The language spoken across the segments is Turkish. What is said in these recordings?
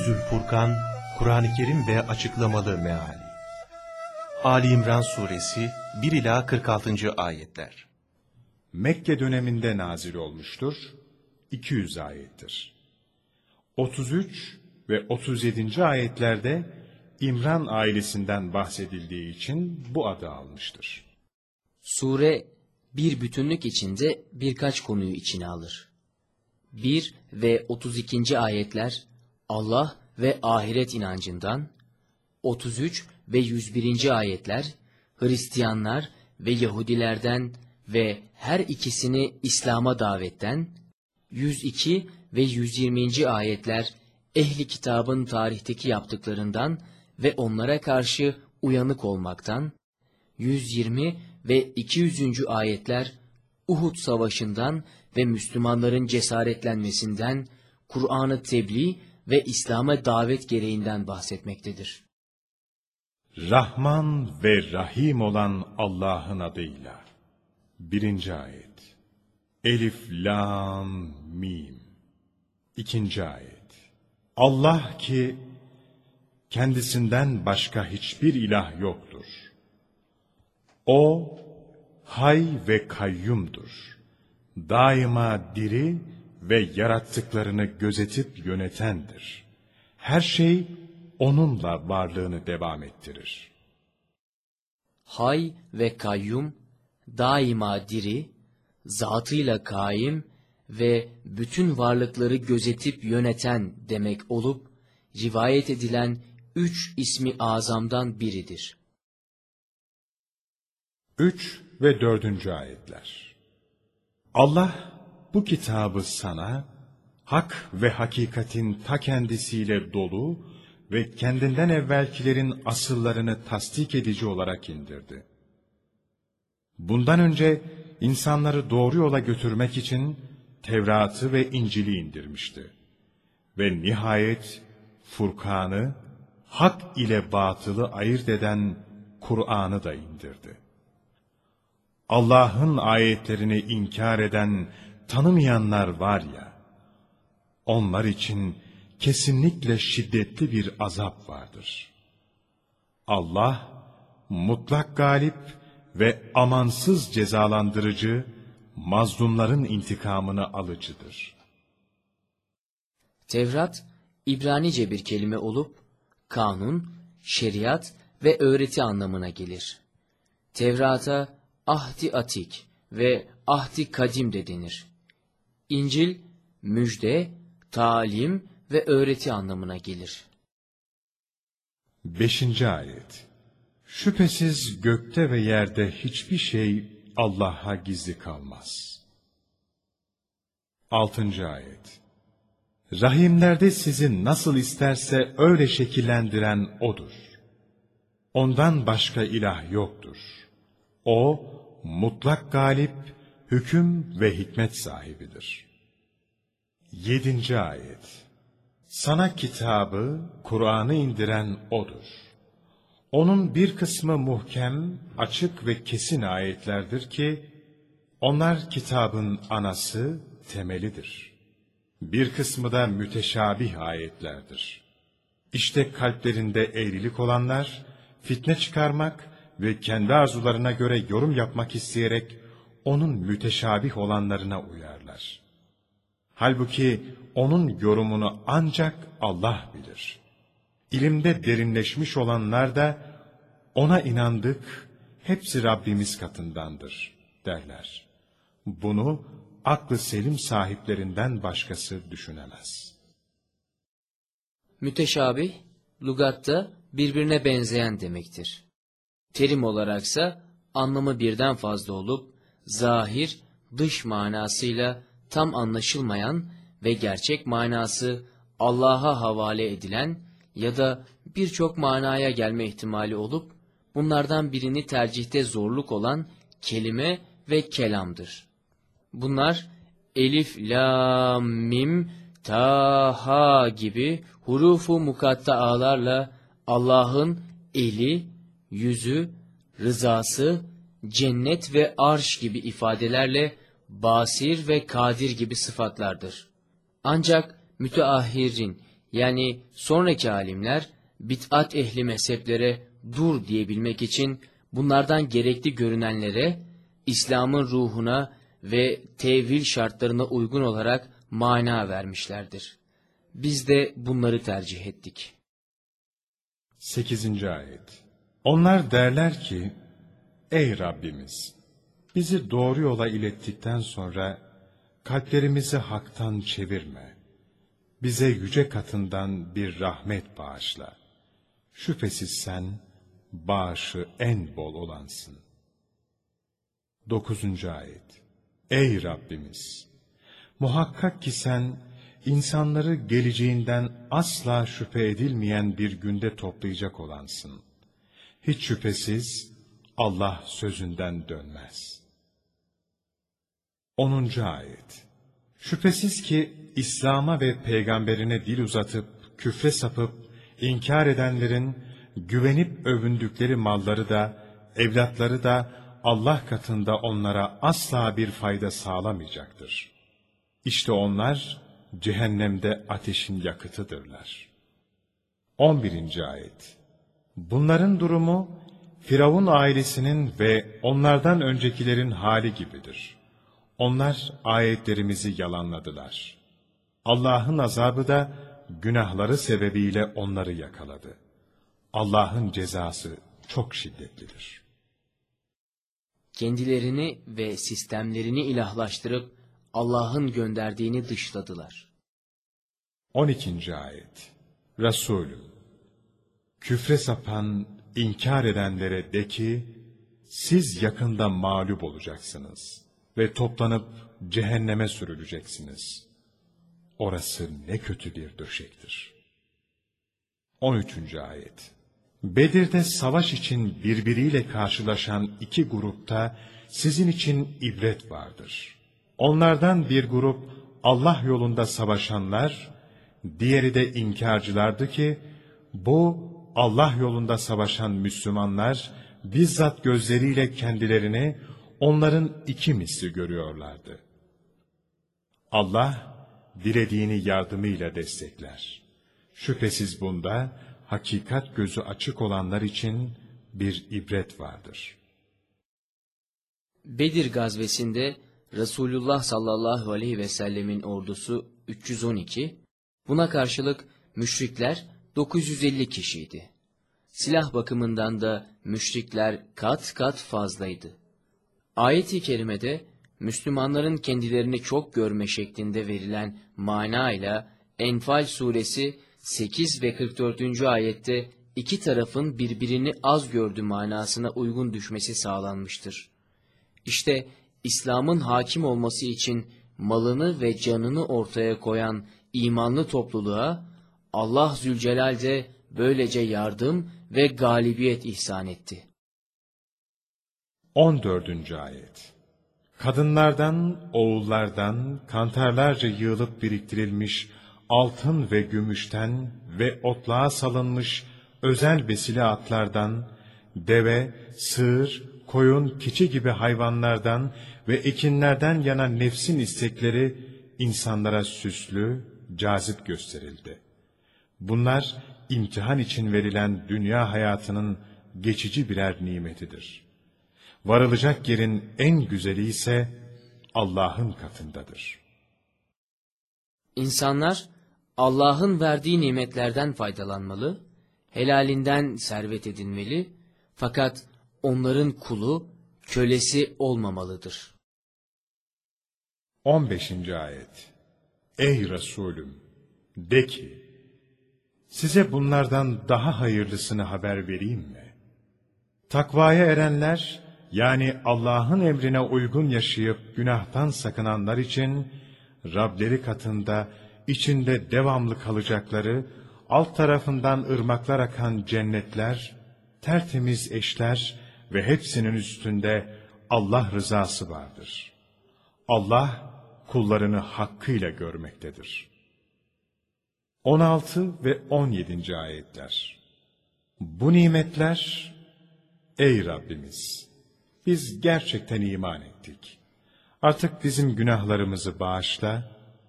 Feyzül Furkan, Kur'an-ı Kerim ve açıklamalı meali. Ali İmran Suresi 1 ila 46. ayetler. Mekke döneminde nazil olmuştur. 200 ayettir. 33 ve 37. ayetlerde İmran ailesinden bahsedildiği için bu adı almıştır. Sure bir bütünlük içinde birkaç konuyu içine alır. 1 ve 32. ayetler Allah ve ahiret inancından, 33 ve 101. ayetler Hristiyanlar ve Yahudilerden ve her ikisini İslam'a davetten, 102 ve 120. ayetler ehli kitabın tarihteki yaptıklarından ve onlara karşı uyanık olmaktan, 120 ve 200. ayetler Uhud savaşından ve Müslümanların cesaretlenmesinden, Kur'an'ı tebliğ ve İslam'a davet gereğinden bahsetmektedir. Rahman ve Rahim olan Allah'ın adıyla. Birinci ayet. Elif, Lam, Mim. İkinci ayet. Allah ki kendisinden başka hiçbir ilah yoktur. O hay ve kayyumdur. Daima diri ve yarattıklarını gözetip yönetendir. Her şey onunla varlığını devam ettirir. Hay ve kayyum, daima diri, zatıyla kaim ve bütün varlıkları gözetip yöneten demek olup, rivayet edilen üç ismi azamdan biridir. 3 ve 4. ayetler Allah bu kitabı sana, hak ve hakikatin ta kendisiyle dolu ve kendinden evvelkilerin asıllarını tasdik edici olarak indirdi. Bundan önce insanları doğru yola götürmek için Tevrat'ı ve İncil'i indirmişti. Ve nihayet Furkan'ı, hak ile batılı ayırt eden Kur'an'ı da indirdi. Allah'ın ayetlerini inkar eden, tanımayanlar var ya, onlar için kesinlikle şiddetli bir azap vardır. Allah, mutlak galip ve amansız cezalandırıcı, mazlumların intikamını alıcıdır. Tevrat, İbranice bir kelime olup, kanun, şeriat ve öğreti anlamına gelir. Tevrat'a ahdi atik ve ahdi kadim de denir. İncil, müjde, talim ve öğreti anlamına gelir. Beşinci ayet Şüphesiz gökte ve yerde hiçbir şey Allah'a gizli kalmaz. Altıncı ayet Rahimlerde sizi nasıl isterse öyle şekillendiren O'dur. Ondan başka ilah yoktur. O, mutlak galip, hüküm ve hikmet sahibidir. Yedinci ayet Sana kitabı, Kur'an'ı indiren O'dur. Onun bir kısmı muhkem, açık ve kesin ayetlerdir ki, onlar kitabın anası, temelidir. Bir kısmı da müteşabih ayetlerdir. İşte kalplerinde eğrilik olanlar, fitne çıkarmak ve kendi arzularına göre yorum yapmak isteyerek, onun müteşabih olanlarına uyarlar. Halbuki onun yorumunu ancak Allah bilir. İlimde derinleşmiş olanlar da ona inandık, hepsi Rabbimiz katındandır derler. Bunu aklı selim sahiplerinden başkası düşünemez. Müteşabih, lugatta birbirine benzeyen demektir. Terim olaraksa anlamı birden fazla olup, zahir, dış manasıyla tam anlaşılmayan ve gerçek manası Allah'a havale edilen ya da birçok manaya gelme ihtimali olup, bunlardan birini tercihte zorluk olan kelime ve kelamdır. Bunlar elif, la, mim, ta, ha gibi hurufu mukattaalarla Allah'ın eli, yüzü, rızası, cennet ve arş gibi ifadelerle basir ve kadir gibi sıfatlardır. Ancak müteahhirin Yani sonraki alimler bid'at ehli mezheplere dur diyebilmek için bunlardan gerekli görünenlere İslam'ın ruhuna ve tevil şartlarına uygun olarak mana vermişlerdir. Biz de bunları tercih ettik. 8. Ayet Onlar derler ki, Ey Rabbimiz! Bizi doğru yola ilettikten sonra kalplerimizi haktan çevirme. Bize yüce katından bir rahmet bağışla. Şüphesiz sen bağışı en bol olansın. 9. Ayet Ey Rabbimiz! Muhakkak ki sen insanları geleceğinden asla şüphe edilmeyen bir günde toplayacak olansın. Hiç şüphesiz Allah sözünden dönmez. 10. Ayet Şüphesiz ki İslam'a ve peygamberine dil uzatıp, küfre sapıp, inkar edenlerin güvenip övündükleri malları da, evlatları da Allah katında onlara asla bir fayda sağlamayacaktır. İşte onlar cehennemde ateşin yakıtıdırlar. 11. Ayet Bunların durumu Firavun ailesinin ve onlardan öncekilerin hali gibidir. Onlar ayetlerimizi yalanladılar. Allah'ın azabı da günahları sebebiyle onları yakaladı. Allah'ın cezası çok şiddetlidir. Kendilerini ve sistemlerini ilahlaştırıp Allah'ın gönderdiğini dışladılar. 12. Ayet Resulüm Küfre sapan, inkar edenlere de ki, siz yakında mağlup olacaksınız ve toplanıp cehenneme sürüleceksiniz. Orası ne kötü bir döşektir. 13. Ayet Bedir'de savaş için birbiriyle karşılaşan iki grupta sizin için ibret vardır. Onlardan bir grup Allah yolunda savaşanlar, diğeri de inkarcılardı ki, bu Allah yolunda savaşan Müslümanlar, bizzat gözleriyle kendilerini onların iki misli görüyorlardı. Allah, dilediğini yardımıyla destekler. Şüphesiz bunda, hakikat gözü açık olanlar için bir ibret vardır. Bedir gazvesinde Resulullah sallallahu aleyhi ve sellemin ordusu 312, buna karşılık müşrikler 950 kişiydi. Silah bakımından da müşrikler kat kat fazlaydı. Ayet-i kerimede Müslümanların kendilerini çok görme şeklinde verilen manayla Enfal suresi 8 ve 44. ayette iki tarafın birbirini az gördü manasına uygun düşmesi sağlanmıştır. İşte İslam'ın hakim olması için malını ve canını ortaya koyan imanlı topluluğa Allah Zülcelal de böylece yardım ve galibiyet ihsan etti. 14. Ayet Kadınlardan, oğullardan, kantarlarca yığılıp biriktirilmiş altın ve gümüşten ve otluğa salınmış özel besili atlardan, deve, sığır, koyun, keçi gibi hayvanlardan ve ekinlerden yana nefsin istekleri insanlara süslü, cazip gösterildi. Bunlar imtihan için verilen dünya hayatının geçici birer nimetidir. Varılacak yerin en güzeli ise Allah'ın katındadır. İnsanlar Allah'ın verdiği nimetlerden faydalanmalı, helalinden servet edinmeli, fakat onların kulu, kölesi olmamalıdır. 15. Ayet Ey Resulüm! De ki, size bunlardan daha hayırlısını haber vereyim mi? Takvaya erenler, yani Allah'ın emrine uygun yaşayıp günahtan sakınanlar için, Rableri katında içinde devamlı kalacakları, alt tarafından ırmaklar akan cennetler, tertemiz eşler ve hepsinin üstünde Allah rızası vardır. Allah kullarını hakkıyla görmektedir. 16 ve 17. ayetler Bu nimetler, ey Rabbimiz, biz gerçekten iman ettik. Artık bizim günahlarımızı bağışla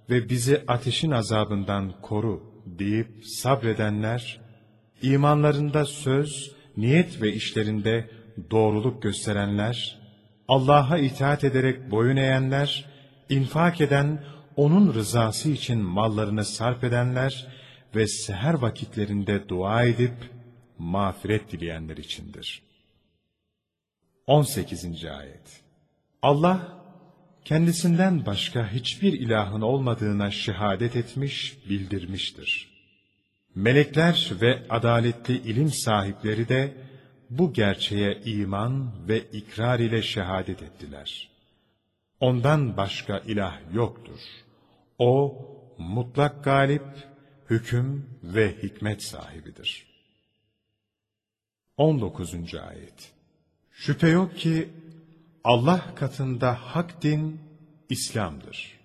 ve bizi ateşin azabından koru deyip sabredenler, imanlarında söz, niyet ve işlerinde doğruluk gösterenler, Allah'a itaat ederek boyun eğenler, infak eden, onun rızası için mallarını sarf edenler ve seher vakitlerinde dua edip mağfiret dileyenler içindir. 18. Ayet Allah, kendisinden başka hiçbir ilahın olmadığına şehadet etmiş, bildirmiştir. Melekler ve adaletli ilim sahipleri de bu gerçeğe iman ve ikrar ile şehadet ettiler. Ondan başka ilah yoktur. O, mutlak galip, hüküm ve hikmet sahibidir. 19. Ayet Şüphe yok ki Allah katında hak din İslam'dır.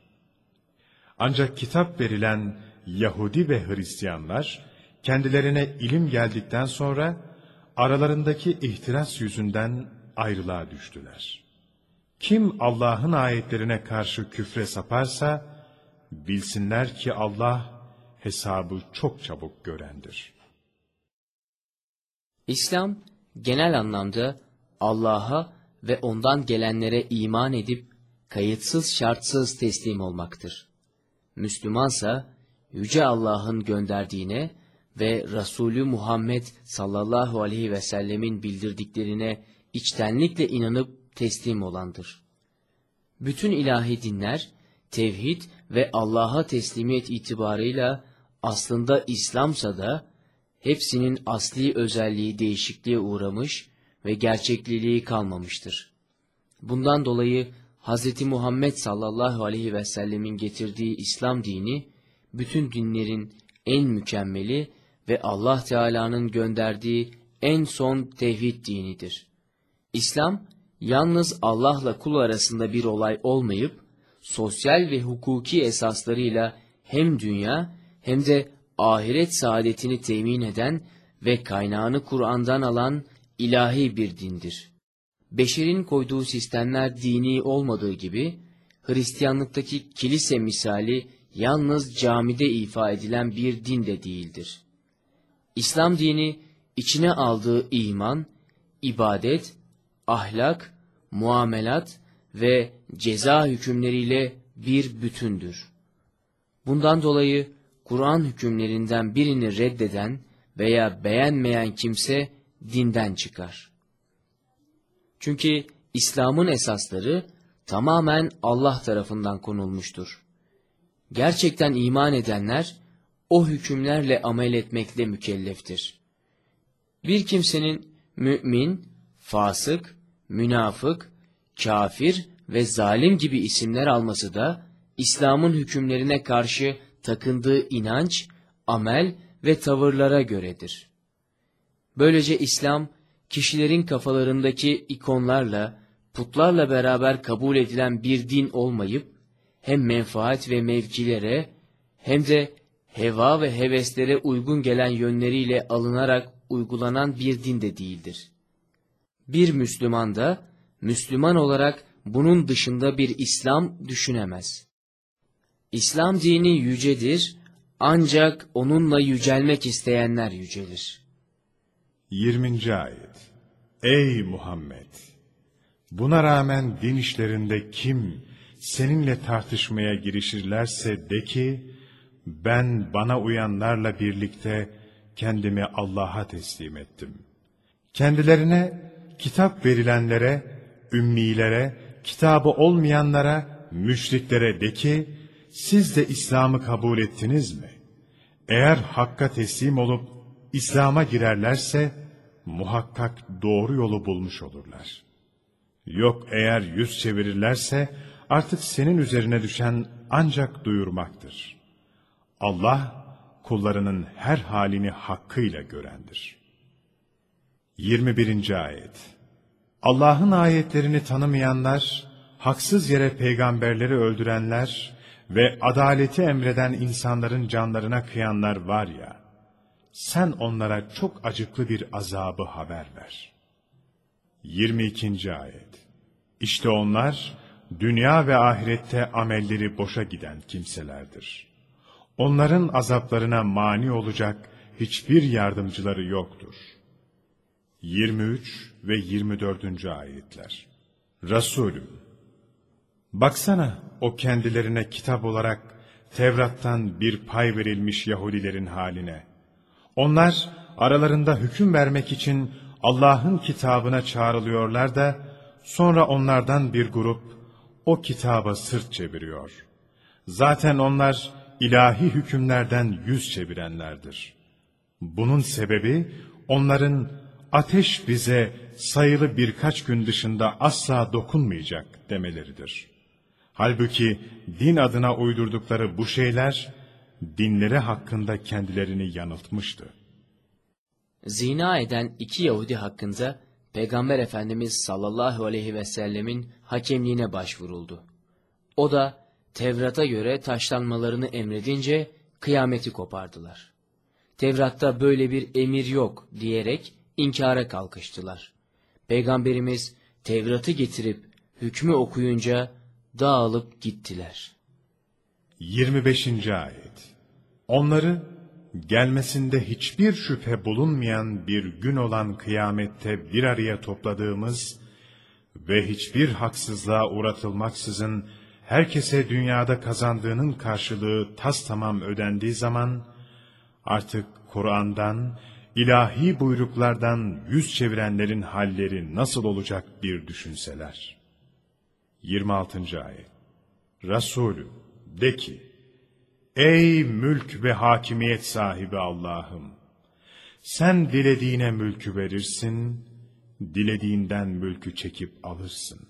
Ancak kitap verilen Yahudi ve Hristiyanlar kendilerine ilim geldikten sonra aralarındaki ihtiras yüzünden ayrılığa düştüler. Kim Allah'ın ayetlerine karşı küfre saparsa bilsinler ki Allah hesabı çok çabuk görendir. İslam genel anlamda Allah'a ve ondan gelenlere iman edip kayıtsız şartsız teslim olmaktır. Müslümansa Yüce Allah'ın gönderdiğine ve Resulü Muhammed sallallahu aleyhi ve sellemin bildirdiklerine içtenlikle inanıp teslim olandır. Bütün ilahi dinler, tevhid ve Allah'a teslimiyet itibarıyla aslında İslamsa da hepsinin asli özelliği değişikliğe uğramış ve gerçekliliği kalmamıştır. Bundan dolayı Hz. Muhammed sallallahu aleyhi ve sellemin getirdiği İslam dini, bütün dinlerin en mükemmeli ve Allah Teala'nın gönderdiği en son tevhid dinidir. İslam, yalnız Allah'la kul arasında bir olay olmayıp, sosyal ve hukuki esaslarıyla hem dünya hem de ahiret saadetini temin eden ve kaynağını Kur'an'dan alan ilahi bir dindir. Beşerin koyduğu sistemler dini olmadığı gibi, Hristiyanlıktaki kilise misali yalnız camide ifa edilen bir din de değildir. İslam dini içine aldığı iman, ibadet, ahlak, muamelat ve ceza hükümleriyle bir bütündür. Bundan dolayı Kur'an hükümlerinden birini reddeden veya beğenmeyen kimse dinden çıkar. Çünkü İslam'ın esasları tamamen Allah tarafından konulmuştur. Gerçekten iman edenler o hükümlerle amel etmekle mükelleftir. Bir kimsenin mümin, fasık, münafık, kafir ve zalim gibi isimler alması da İslam'ın hükümlerine karşı takındığı inanç, amel ve tavırlara göredir. Böylece İslam, kişilerin kafalarındaki ikonlarla, putlarla beraber kabul edilen bir din olmayıp, hem menfaat ve mevkilere, hem de heva ve heveslere uygun gelen yönleriyle alınarak uygulanan bir din de değildir. Bir Müslüman da, Müslüman olarak bunun dışında bir İslam düşünemez. İslam dini yücedir, ancak onunla yücelmek isteyenler yücelir. 20. Ayet Ey Muhammed! Buna rağmen din işlerinde kim seninle tartışmaya girişirlerse de ki, ben bana uyanlarla birlikte kendimi Allah'a teslim ettim. Kendilerine kitap verilenlere, ümmilere, kitabı olmayanlara, müşriklere de ki, siz de İslam'ı kabul ettiniz mi? Eğer Hakk'a teslim olup İslam'a girerlerse, muhakkak doğru yolu bulmuş olurlar. Yok eğer yüz çevirirlerse, artık senin üzerine düşen ancak duyurmaktır. Allah, kullarının her halini hakkıyla görendir. 21. Ayet Allah'ın ayetlerini tanımayanlar, haksız yere peygamberleri öldürenler ve adaleti emreden insanların canlarına kıyanlar var ya, sen onlara çok acıklı bir azabı haber ver. 22. Ayet İşte onlar, dünya ve ahirette amelleri boşa giden kimselerdir. Onların azaplarına mani olacak hiçbir yardımcıları yoktur. 23 ve 24. ayetler Resulüm, baksana o kendilerine kitap olarak Tevrat'tan bir pay verilmiş Yahudilerin haline. Onlar aralarında hüküm vermek için Allah'ın kitabına çağrılıyorlar da sonra onlardan bir grup o kitaba sırt çeviriyor. Zaten onlar ilahi hükümlerden yüz çevirenlerdir. Bunun sebebi onların ateş bize sayılı birkaç gün dışında asla dokunmayacak demeleridir. Halbuki din adına uydurdukları bu şeyler dinleri hakkında kendilerini yanıltmıştı. Zina eden iki Yahudi hakkında Peygamber Efendimiz sallallahu aleyhi ve sellemin hakemliğine başvuruldu. O da Tevrat'a göre taşlanmalarını emredince kıyameti kopardılar. Tevrat'ta böyle bir emir yok diyerek inkara kalkıştılar. Peygamberimiz Tevrat'ı getirip hükmü okuyunca dağılıp gittiler. 25. Ayet Onları gelmesinde hiçbir şüphe bulunmayan bir gün olan kıyamette bir araya topladığımız ve hiçbir haksızlığa uğratılmaksızın herkese dünyada kazandığının karşılığı tas tamam ödendiği zaman artık Kur'an'dan, ilahi buyruklardan yüz çevirenlerin halleri nasıl olacak bir düşünseler. 26. Ayet Resulü de ki, Ey mülk ve hakimiyet sahibi Allah'ım! Sen dilediğine mülkü verirsin, dilediğinden mülkü çekip alırsın.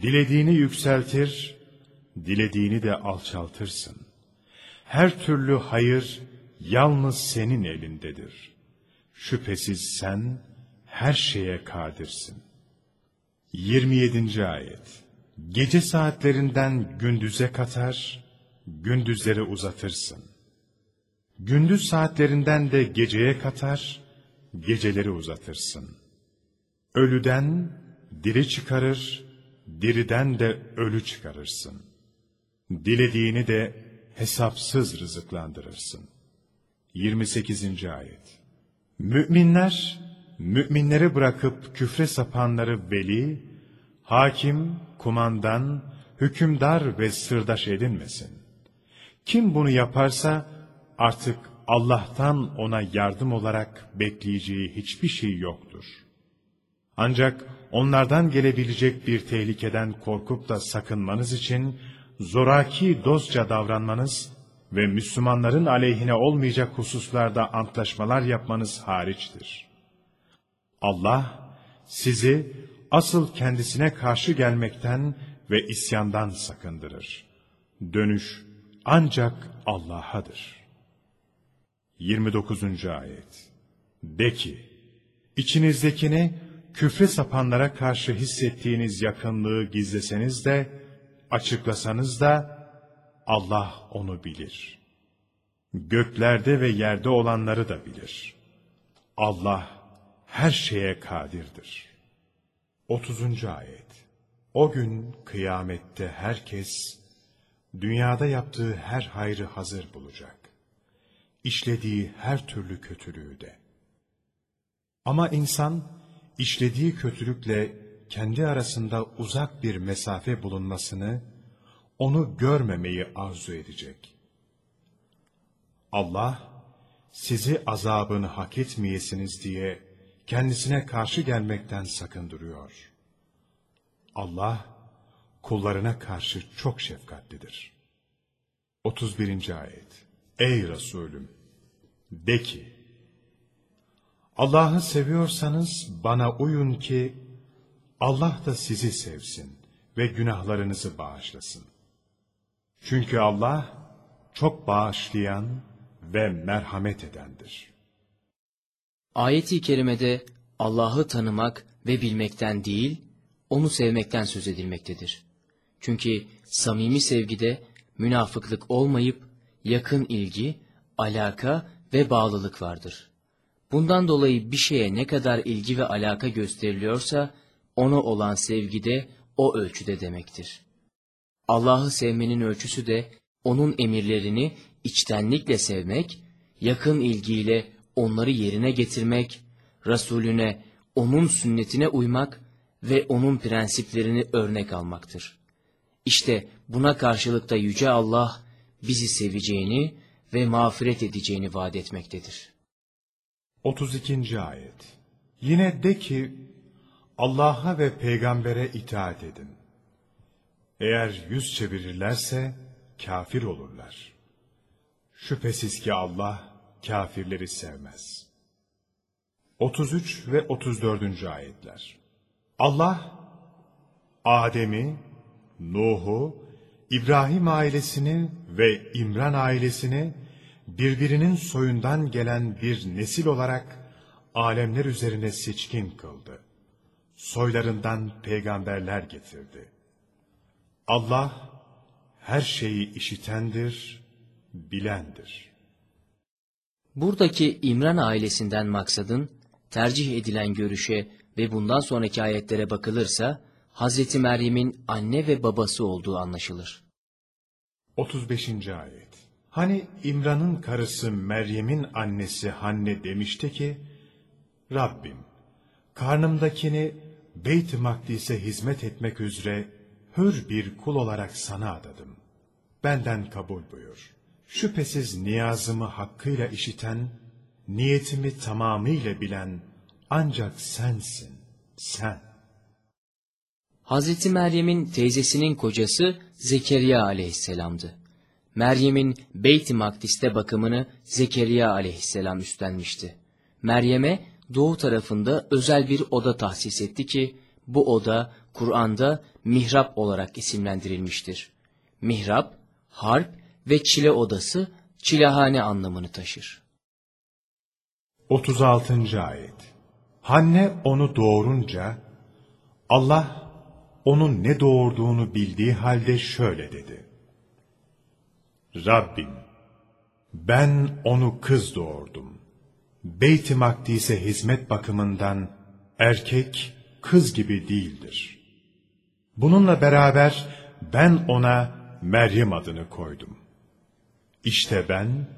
Dilediğini yükseltir, dilediğini de alçaltırsın. Her türlü hayır yalnız senin elindedir. Şüphesiz sen her şeye kadirsin. 27. Ayet Gece saatlerinden gündüze katar, gündüzleri uzatırsın. Gündüz saatlerinden de geceye katar, geceleri uzatırsın. Ölüden diri çıkarır, diriden de ölü çıkarırsın. Dilediğini de hesapsız rızıklandırırsın. 28. Ayet Müminler, müminleri bırakıp küfre sapanları veli, hakim, kumandan, hükümdar ve sırdaş edinmesin. Kim bunu yaparsa artık Allah'tan ona yardım olarak bekleyeceği hiçbir şey yoktur. Ancak onlardan gelebilecek bir tehlikeden korkup da sakınmanız için zoraki dostça davranmanız ve Müslümanların aleyhine olmayacak hususlarda antlaşmalar yapmanız hariçtir. Allah sizi asıl kendisine karşı gelmekten ve isyandan sakındırır. Dönüş ancak Allah'adır. 29. Ayet De ki, içinizdekini küfre sapanlara karşı hissettiğiniz yakınlığı gizleseniz de, açıklasanız da, Allah onu bilir. Göklerde ve yerde olanları da bilir. Allah her şeye kadirdir. 30. Ayet O gün kıyamette herkes, dünyada yaptığı her hayrı hazır bulacak. İşlediği her türlü kötülüğü de. Ama insan, işlediği kötülükle kendi arasında uzak bir mesafe bulunmasını, onu görmemeyi arzu edecek. Allah, sizi azabını hak etmeyesiniz diye kendisine karşı gelmekten sakındırıyor. Allah, kullarına karşı çok şefkatlidir. 31. Ayet Ey Resulüm! De ki, Allah'ı seviyorsanız bana uyun ki, Allah da sizi sevsin ve günahlarınızı bağışlasın. Çünkü Allah çok bağışlayan ve merhamet edendir. Ayet-i kerimede Allah'ı tanımak ve bilmekten değil, onu sevmekten söz edilmektedir. Çünkü samimi sevgide münafıklık olmayıp yakın ilgi, alaka ve bağlılık vardır. Bundan dolayı bir şeye ne kadar ilgi ve alaka gösteriliyorsa, ona olan sevgi de o ölçüde demektir. Allah'ı sevmenin ölçüsü de onun emirlerini içtenlikle sevmek, yakın ilgiyle onları yerine getirmek, Resulüne, onun sünnetine uymak ve onun prensiplerini örnek almaktır. İşte buna karşılık da Yüce Allah bizi seveceğini ve mağfiret edeceğini vaat etmektedir. 32. Ayet Yine de ki, Allah'a ve peygambere itaat edin. Eğer yüz çevirirlerse, kafir olurlar. Şüphesiz ki Allah, kafirleri sevmez. 33 ve 34. Ayetler Allah, Adem'i, Nuh'u, İbrahim ailesini ve İmran ailesini birbirinin soyundan gelen bir nesil olarak alemler üzerine seçkin kıldı. Soylarından peygamberler getirdi. Allah her şeyi işitendir, bilendir. Buradaki İmran ailesinden maksadın tercih edilen görüşe ve bundan sonraki ayetlere bakılırsa Hazreti Meryem'in anne ve babası olduğu anlaşılır. 35. Ayet Hani İmran'ın karısı Meryem'in annesi Hanne demişti ki, Rabbim, karnımdakini Beyt-i Makdis'e hizmet etmek üzere hür bir kul olarak sana adadım. Benden kabul buyur. Şüphesiz niyazımı hakkıyla işiten, niyetimi tamamıyla bilen ancak sensin, sen. Hazreti Meryem'in teyzesinin kocası Zekeriya aleyhisselamdı. Meryem'in Beyt-i Makdis'te bakımını Zekeriya aleyhisselam üstlenmişti. Meryem'e doğu tarafında özel bir oda tahsis etti ki, bu oda Kur'an'da mihrap olarak isimlendirilmiştir. Mihrap, harp ve çile odası, çilehane anlamını taşır. 36. Ayet Hanne onu doğurunca, Allah onun ne doğurduğunu bildiği halde şöyle dedi. Rabbim, ben onu kız doğurdum. Beyt-i Makdis'e hizmet bakımından erkek kız gibi değildir. Bununla beraber ben ona Meryem adını koydum. İşte ben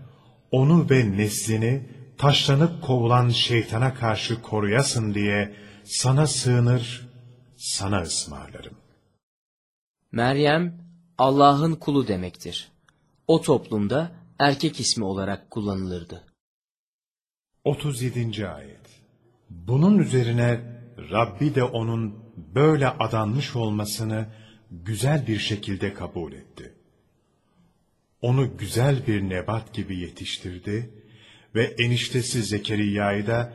onu ve neslini taşlanıp kovulan şeytana karşı koruyasın diye sana sığınır, sana ısmarlarım. Meryem, Allah'ın kulu demektir. O toplumda erkek ismi olarak kullanılırdı. 37. Ayet Bunun üzerine Rabbi de onun böyle adanmış olmasını güzel bir şekilde kabul etti. Onu güzel bir nebat gibi yetiştirdi ve eniştesi Zekeriya'yı da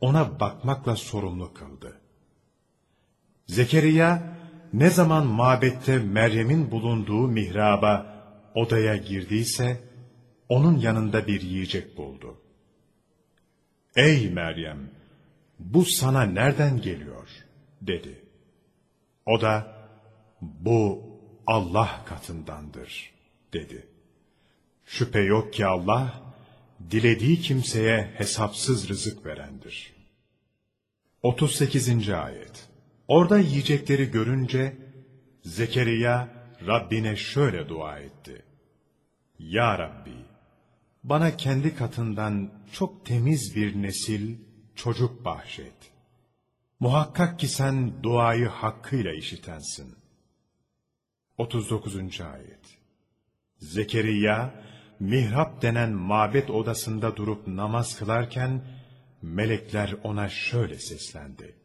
ona bakmakla sorumlu kıldı. Zekeriya ne zaman mabette Meryem'in bulunduğu mihraba odaya girdiyse onun yanında bir yiyecek buldu. Ey Meryem! Bu sana nereden geliyor? dedi. O da bu Allah katındandır dedi. Şüphe yok ki Allah dilediği kimseye hesapsız rızık verendir. 38. Ayet Orada yiyecekleri görünce Zekeriya Rabbine şöyle dua etti. Ya Rabbi, bana kendi katından çok temiz bir nesil, çocuk bahşet. Muhakkak ki sen duayı hakkıyla işitensin. 39. Ayet Zekeriya, mihrap denen mabet odasında durup namaz kılarken, melekler ona şöyle seslendi.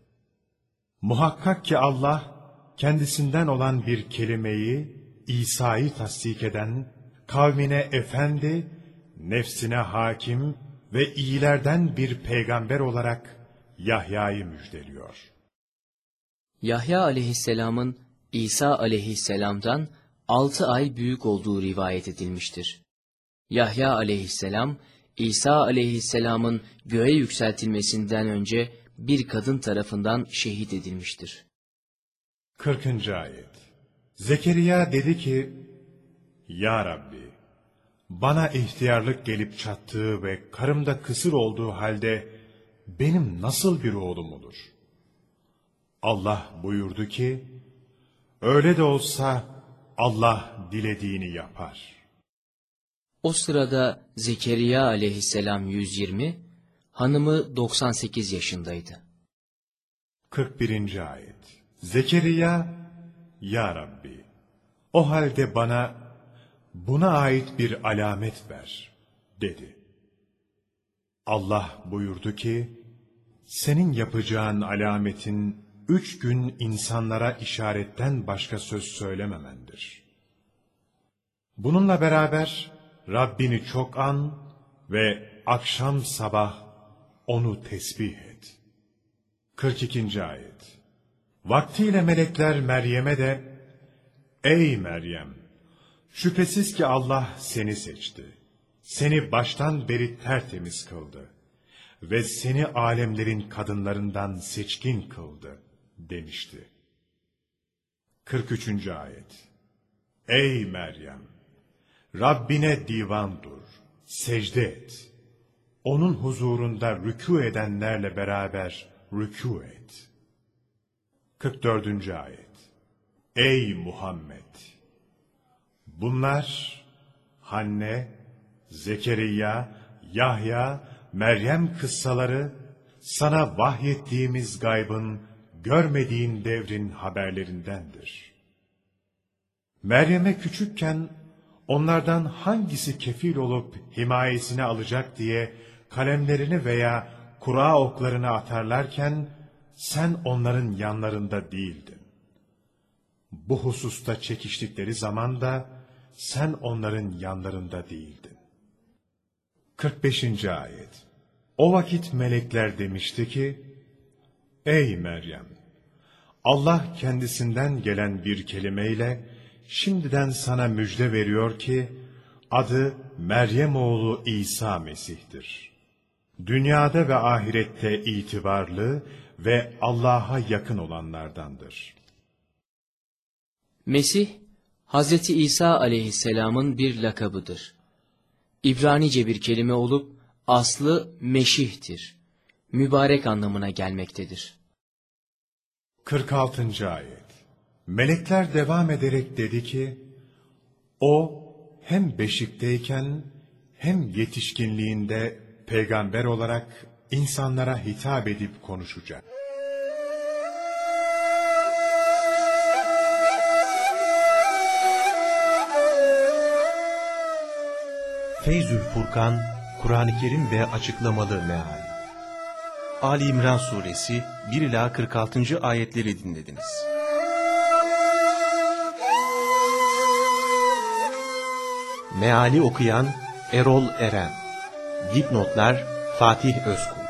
Muhakkak ki Allah, kendisinden olan bir kelimeyi, İsa'yı tasdik eden, kavmine efendi, nefsine hakim ve iyilerden bir peygamber olarak Yahya'yı müjdeliyor. Yahya aleyhisselamın İsa aleyhisselamdan altı ay büyük olduğu rivayet edilmiştir. Yahya aleyhisselam, İsa aleyhisselamın göğe yükseltilmesinden önce bir kadın tarafından şehit edilmiştir. 40. Ayet Zekeriya dedi ki, Ya Rabbi, bana ihtiyarlık gelip çattığı ve karımda kısır olduğu halde benim nasıl bir oğlum olur? Allah buyurdu ki, öyle de olsa Allah dilediğini yapar. O sırada Zekeriya aleyhisselam 120, hanımı 98 yaşındaydı. 41. ayet Zekeriya, Ya Rabbi, o halde bana buna ait bir alamet ver, dedi. Allah buyurdu ki, senin yapacağın alametin üç gün insanlara işaretten başka söz söylememendir. Bununla beraber Rabbini çok an ve akşam sabah onu tesbih et. 42. ayet Vaktiyle melekler Meryem'e de, Ey Meryem! Şüphesiz ki Allah seni seçti. Seni baştan beri tertemiz kıldı. Ve seni alemlerin kadınlarından seçkin kıldı, demişti. 43. ayet Ey Meryem! Rabbine divan dur, secde et. Onun huzurunda rükû edenlerle beraber rükû et. 44. ayet Ey Muhammed! Bunlar Hanne, Zekeriya, Yahya, Meryem kıssaları sana vahyettiğimiz gaybın görmediğin devrin haberlerindendir. Meryem'e küçükken onlardan hangisi kefil olup himayesini alacak diye kalemlerini veya kura oklarını atarlarken sen onların yanlarında değildin. Bu hususta çekiştikleri zaman da sen onların yanlarında değildin. 45. ayet O vakit melekler demişti ki, Ey Meryem! Allah kendisinden gelen bir kelimeyle şimdiden sana müjde veriyor ki, adı Meryem oğlu İsa Mesih'tir. Dünyada ve ahirette itibarlı ve Allah'a yakın olanlardandır. Mesih, Hazreti İsa aleyhisselamın bir lakabıdır. İbranice bir kelime olup aslı meşihtir. Mübarek anlamına gelmektedir. 46. ayet Melekler devam ederek dedi ki, O hem beşikteyken hem yetişkinliğinde peygamber olarak insanlara hitap edip konuşacak. Feyzül Furkan, Kur'an-ı Kerim ve açıklamalı meal. Ali İmran Suresi 1 ila 46. ayetleri dinlediniz. Meali okuyan Erol Eren. Dipnotlar Fatih Özkul.